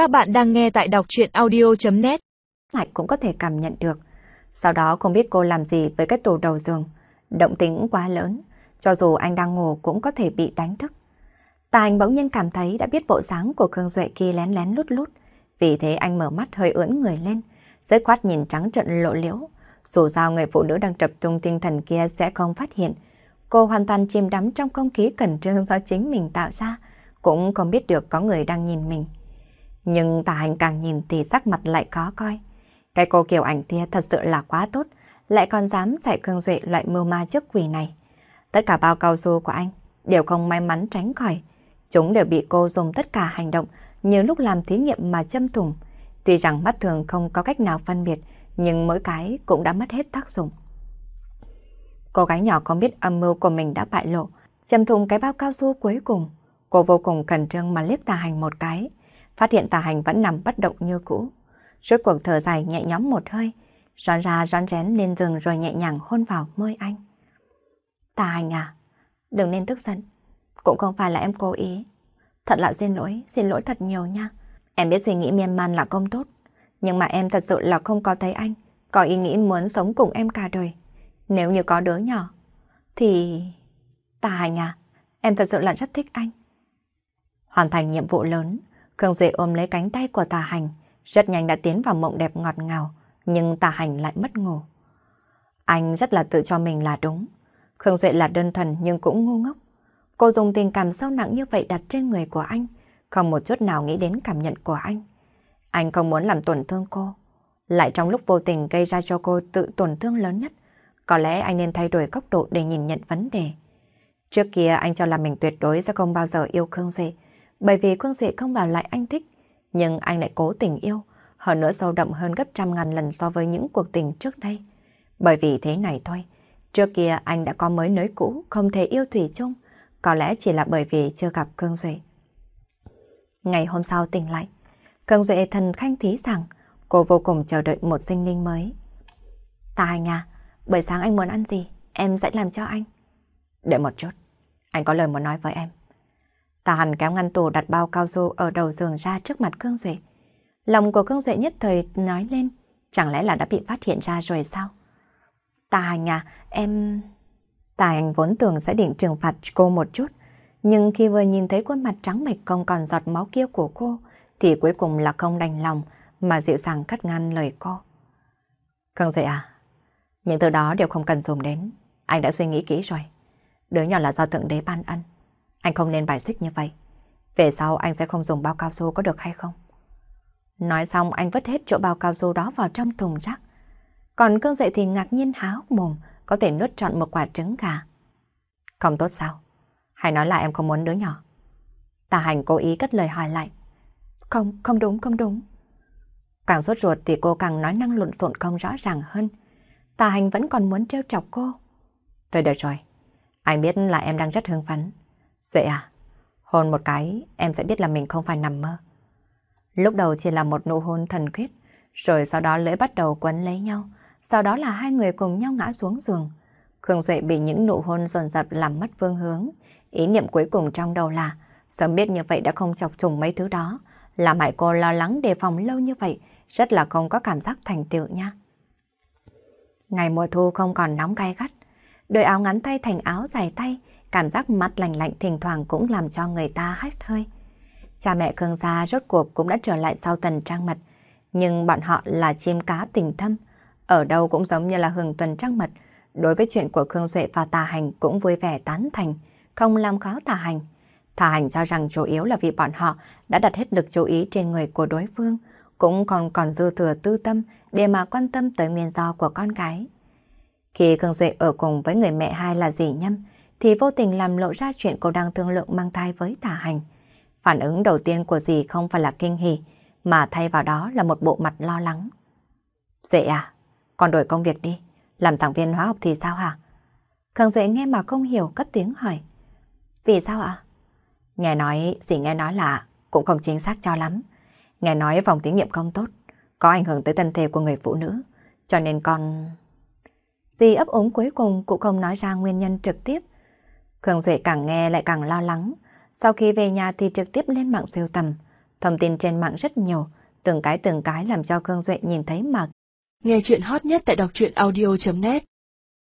Các bạn đang nghe tại đọc chuyện audio.net Lại cũng có thể cảm nhận được. Sau đó không biết cô làm gì với cái tủ đầu giường. Động tính quá lớn, cho dù anh đang ngủ cũng có thể bị đánh thức. Tà anh bỗng nhiên cảm thấy đã biết bộ dáng của Khương Duệ kia lén lén lút lút. Vì thế anh mở mắt hơi ưỡn người lên, rất khoát nhìn trắng trận lộ liễu. Dù sao người phụ nữ đang tập trung tinh thần kia sẽ không phát hiện. Cô hoàn toàn chìm đắm trong không khí cẩn trương do chính mình tạo ra, cũng không biết được có người đang nhìn mình. Nhưng tà hành càng nhìn thì sắc mặt lại khó coi. Cái cô kiểu ảnh kia thật sự là quá tốt, lại còn dám dạy cương Duệ loại mưu ma trước quỷ này. Tất cả bao cao su của anh đều không may mắn tránh khỏi. Chúng đều bị cô dùng tất cả hành động như lúc làm thí nghiệm mà châm thủng. Tuy rằng mắt thường không có cách nào phân biệt, nhưng mỗi cái cũng đã mất hết tác dụng. Cô gái nhỏ không biết âm mưu của mình đã bại lộ, châm thùng cái bao cao su cuối cùng. Cô vô cùng cẩn trương mà liếc tà hành một cái, phát hiện tà hành vẫn nằm bất động như cũ. Rốt cuộc thở dài nhẹ nhõm một hơi, rón ra rón rén lên giường rồi nhẹ nhàng hôn vào môi anh. Tà hành à, đừng nên tức giận, cũng không phải là em cố ý. Thật là xin lỗi, xin lỗi thật nhiều nha. Em biết suy nghĩ miên man là không tốt, nhưng mà em thật sự là không có thấy anh, có ý nghĩ muốn sống cùng em cả đời. Nếu như có đứa nhỏ, thì... Tà hành à, em thật sự là rất thích anh. Hoàn thành nhiệm vụ lớn, Khương Duệ ôm lấy cánh tay của tà hành, rất nhanh đã tiến vào mộng đẹp ngọt ngào, nhưng tà hành lại mất ngủ. Anh rất là tự cho mình là đúng. Khương Duệ là đơn thuần nhưng cũng ngu ngốc. Cô dùng tình cảm sâu nặng như vậy đặt trên người của anh, không một chút nào nghĩ đến cảm nhận của anh. Anh không muốn làm tổn thương cô, lại trong lúc vô tình gây ra cho cô tự tổn thương lớn nhất. Có lẽ anh nên thay đổi góc độ để nhìn nhận vấn đề. Trước kia anh cho là mình tuyệt đối sẽ không bao giờ yêu Khương Duệ, bởi vì Khương Duệ không vào lại anh thích. Nhưng anh lại cố tình yêu, hơn nữa sâu đậm hơn gấp trăm ngàn lần so với những cuộc tình trước đây. Bởi vì thế này thôi, trước kia anh đã có mới nới cũ, không thể yêu Thủy chung, có lẽ chỉ là bởi vì chưa gặp Khương Duệ. Ngày hôm sau tỉnh lại, Khương Duệ thần khanh thí rằng cô vô cùng chờ đợi một sinh linh mới. Tài nha à, buổi sáng anh muốn ăn gì, em sẽ làm cho anh. Đợi một chút, anh có lời muốn nói với em. Tà hẳn kéo ngăn tủ đặt bao cao su ở đầu giường ra trước mặt Cương Duệ. Lòng của Cương Duệ nhất thời nói lên, chẳng lẽ là đã bị phát hiện ra rồi sao? Tà Hành à, em... Tà Hành vốn tưởng sẽ định trừng phạt cô một chút, nhưng khi vừa nhìn thấy khuôn mặt trắng bệch không còn giọt máu kia của cô, thì cuối cùng là không đành lòng mà dịu dàng cắt ngang lời cô. Cương Duệ à, những thứ đó đều không cần dùng đến, anh đã suy nghĩ kỹ rồi. Đứa nhỏ là do Thượng Đế ban ân. Anh không nên bài xích như vậy. Về sau anh sẽ không dùng bao cao su có được hay không? Nói xong anh vứt hết chỗ bao cao su đó vào trong thùng rác. Còn cương dậy thì ngạc nhiên há hốc mồm, có thể nuốt trọn một quả trứng gà. Không tốt sao? Hay nói là em không muốn đứa nhỏ? Tà hành cố ý cất lời hỏi lại. Không, không đúng, không đúng. Càng sốt ruột thì cô càng nói năng lộn xộn không rõ ràng hơn. Tà hành vẫn còn muốn trêu chọc cô. Thôi được rồi, anh biết là em đang rất hưng phấn. Duệ à, hôn một cái em sẽ biết là mình không phải nằm mơ. Lúc đầu chỉ là một nụ hôn thần khiết, rồi sau đó lưỡi bắt đầu quấn lấy nhau, sau đó là hai người cùng nhau ngã xuống giường. Khương Duệ bị những nụ hôn dồn dập làm mất phương hướng. Ý niệm cuối cùng trong đầu là sớm biết như vậy đã không chọc trùng mấy thứ đó, làm hại cô lo lắng đề phòng lâu như vậy, rất là không có cảm giác thành tựu nha. Ngày mùa thu không còn nóng gai gắt, đôi áo ngắn tay thành áo dài tay, cảm giác mắt lạnh lạnh thỉnh thoảng cũng làm cho người ta hắt hơi. Cha mẹ Khương gia rốt cuộc cũng đã trở lại sau tuần trăng mật, nhưng bọn họ là chim cá tình thâm, ở đâu cũng giống như là hưởng tuần trăng mật, đối với chuyện của Khương Duệ và Tà Hành cũng vui vẻ tán thành, không làm khó Tà Hành. Tà Hành cho rằng chủ yếu là vì bọn họ đã đặt hết lực chú ý trên người của đối phương, cũng còn còn dư thừa tư tâm để mà quan tâm tới nguyên do của con gái. Khi Khương Duệ ở cùng với người mẹ hai là dì Nhâm, thì vô tình làm lộ ra chuyện cô đang thương lượng mang thai với tà hành. Phản ứng đầu tiên của dì không phải là kinh hỉ, mà thay vào đó là một bộ mặt lo lắng. Duệ à, con đổi công việc đi, làm giảng viên hóa học thì sao hả? Khương Duệ nghe mà không hiểu cất tiếng hỏi. Vì sao ạ? Nghe nói, dì nghe nói là cũng không chính xác cho lắm. Nghe nói phòng thí nghiệm không tốt, có ảnh hưởng tới thân thể của người phụ nữ, cho nên con... Dì ấp ống cuối cùng cũng không nói ra nguyên nhân trực tiếp, Khương Duệ càng nghe lại càng lo lắng. Sau khi về nhà thì trực tiếp lên mạng siêu tầm. Thông tin trên mạng rất nhiều, từng cái từng cái làm cho Khương Duệ nhìn thấy mà. Nghe chuyện hot nhất tại đọc truyện audio.net